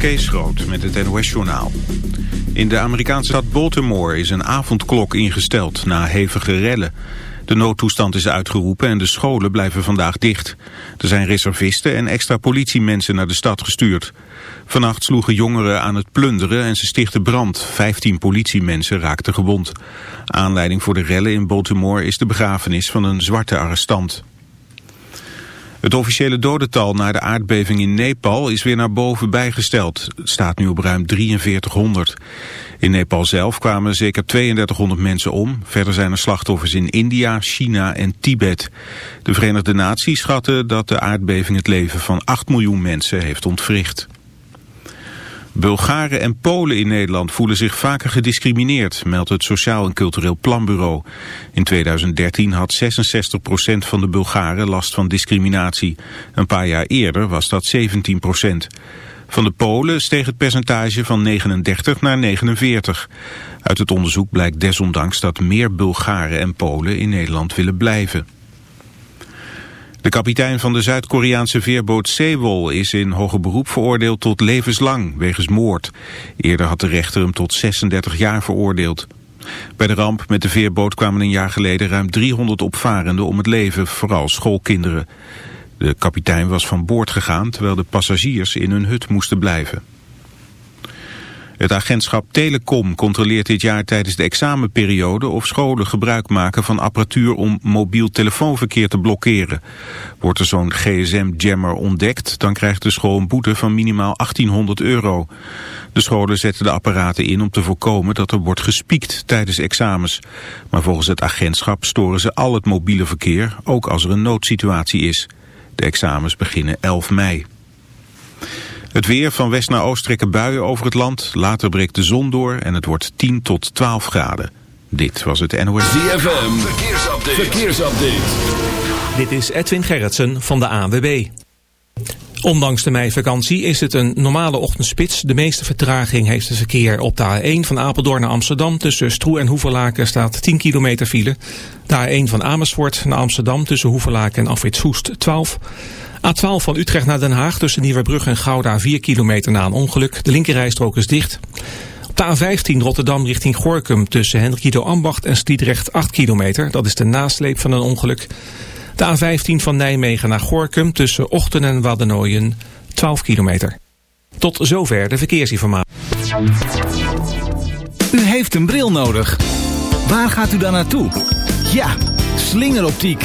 Kees Groot met het NOS-journaal. In de Amerikaanse stad Baltimore is een avondklok ingesteld na hevige rellen. De noodtoestand is uitgeroepen en de scholen blijven vandaag dicht. Er zijn reservisten en extra politiemensen naar de stad gestuurd. Vannacht sloegen jongeren aan het plunderen en ze stichten brand. Vijftien politiemensen raakten gewond. Aanleiding voor de rellen in Baltimore is de begrafenis van een zwarte arrestant. Het officiële dodental na de aardbeving in Nepal is weer naar boven bijgesteld. Het staat nu op ruim 4300. In Nepal zelf kwamen zeker 3200 mensen om. Verder zijn er slachtoffers in India, China en Tibet. De Verenigde Naties schatten dat de aardbeving het leven van 8 miljoen mensen heeft ontwricht. Bulgaren en Polen in Nederland voelen zich vaker gediscrimineerd, meldt het Sociaal en Cultureel Planbureau. In 2013 had 66% van de Bulgaren last van discriminatie. Een paar jaar eerder was dat 17%. Van de Polen steeg het percentage van 39 naar 49. Uit het onderzoek blijkt desondanks dat meer Bulgaren en Polen in Nederland willen blijven. De kapitein van de Zuid-Koreaanse veerboot Sewol is in hoger beroep veroordeeld tot levenslang wegens moord. Eerder had de rechter hem tot 36 jaar veroordeeld. Bij de ramp met de veerboot kwamen een jaar geleden ruim 300 opvarenden om het leven, vooral schoolkinderen. De kapitein was van boord gegaan terwijl de passagiers in hun hut moesten blijven. Het agentschap Telecom controleert dit jaar tijdens de examenperiode of scholen gebruik maken van apparatuur om mobiel telefoonverkeer te blokkeren. Wordt er zo'n gsm-jammer ontdekt, dan krijgt de school een boete van minimaal 1800 euro. De scholen zetten de apparaten in om te voorkomen dat er wordt gespiekt tijdens examens. Maar volgens het agentschap storen ze al het mobiele verkeer, ook als er een noodsituatie is. De examens beginnen 11 mei. Het weer van west naar oost trekken buien over het land. Later breekt de zon door en het wordt 10 tot 12 graden. Dit was het NOS. ZFM, verkeersupdate. verkeersupdate. Dit is Edwin Gerritsen van de AWB. Ondanks de meivakantie is het een normale ochtendspits. De meeste vertraging heeft het verkeer op de A1 van Apeldoorn naar Amsterdam. Tussen Stroe en Hoevelaken staat 10 kilometer file. De A1 van Amersfoort naar Amsterdam tussen Hoevelaken en Afritsoest 12. A12 van Utrecht naar Den Haag tussen Nieuwebrug en Gouda 4 kilometer na een ongeluk. De linkerrijstrook is dicht. Op de A15 Rotterdam richting Gorkum tussen Hendrikido Ambacht en Stiedrecht 8 kilometer. Dat is de nasleep van een ongeluk. De A15 van Nijmegen naar Gorkum tussen Ochten en Waddenooien 12 kilometer. Tot zover de verkeersinformatie. U heeft een bril nodig. Waar gaat u dan naartoe? Ja, slingeroptiek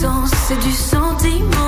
sens, c'est du sentiment.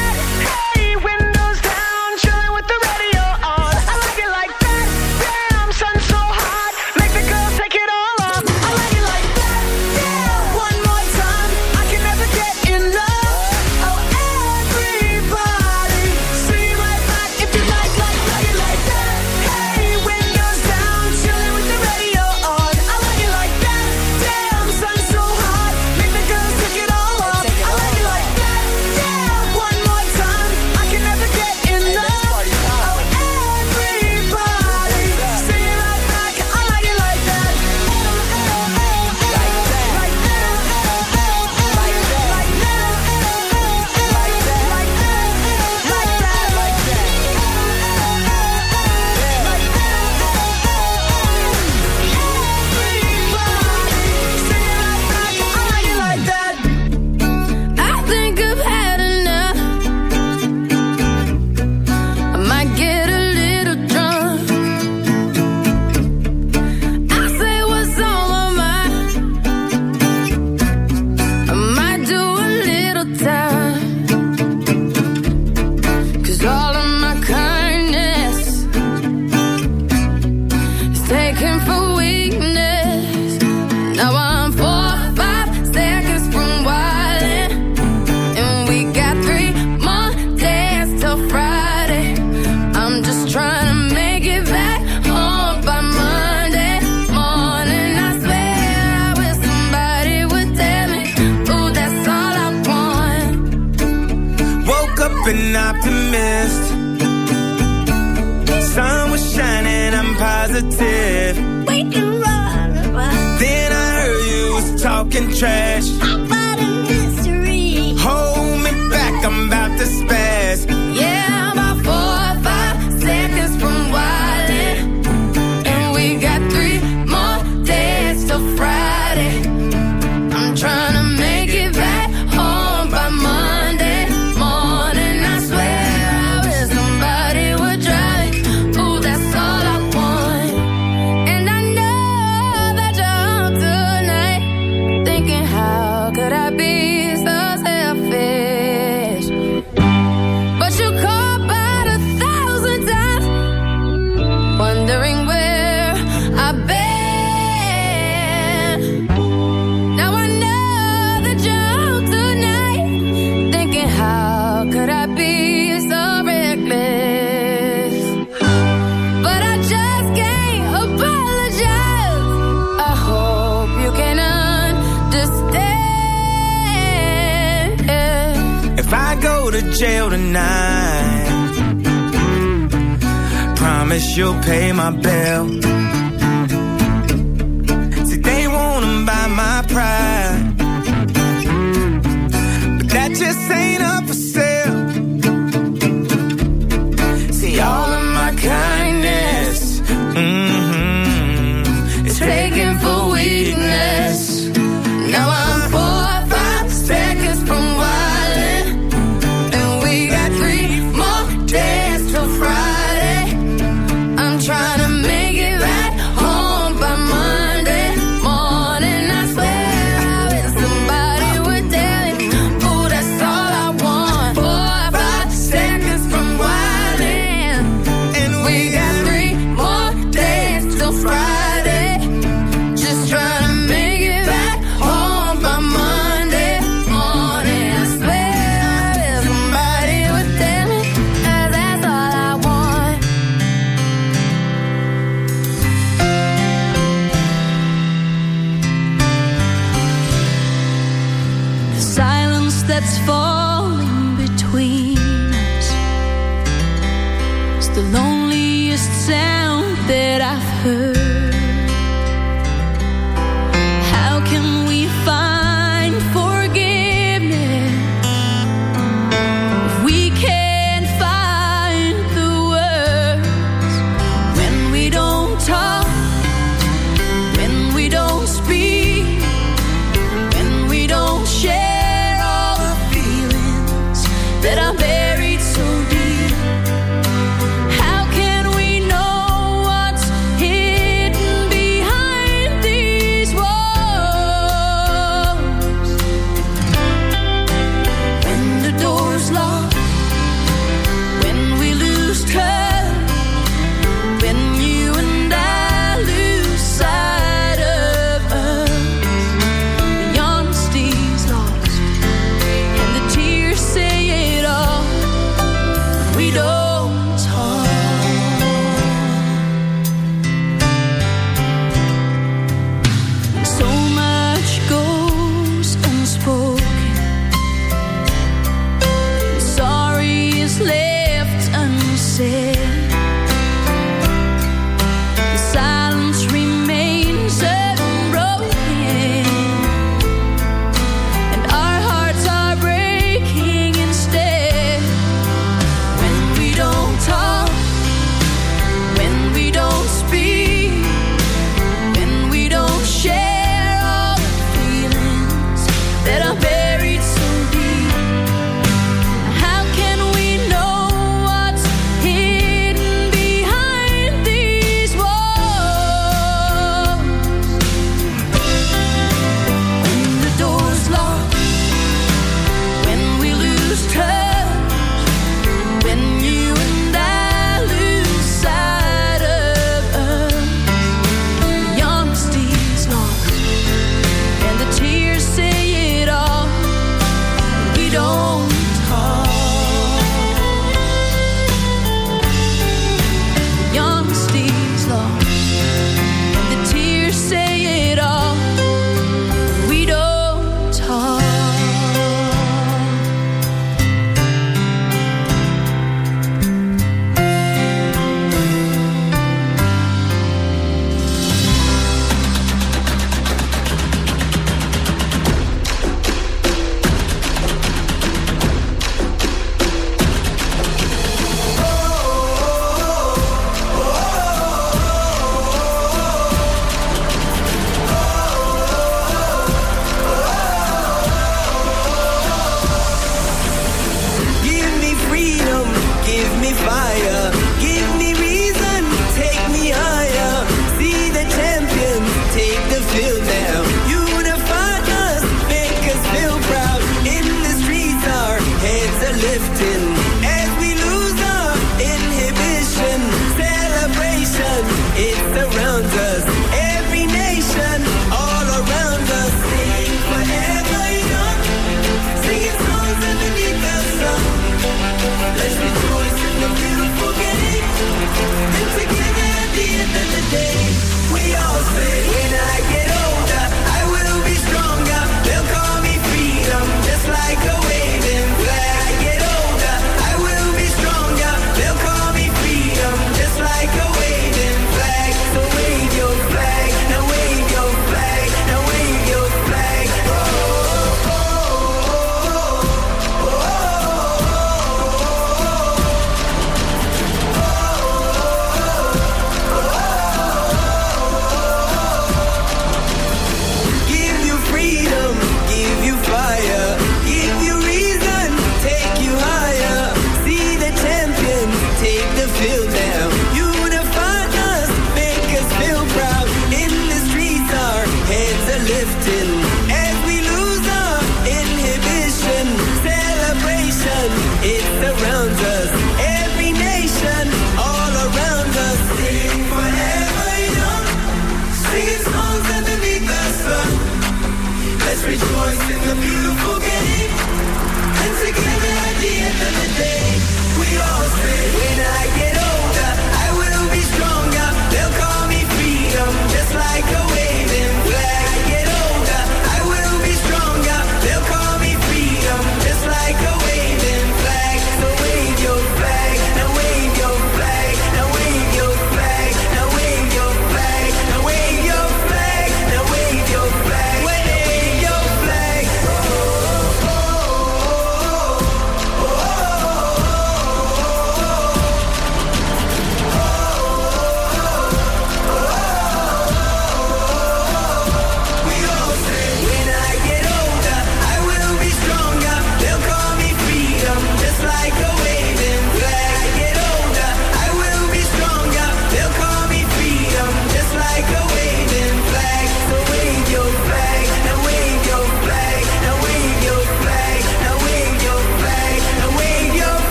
to jail tonight. Promise you'll pay my bill.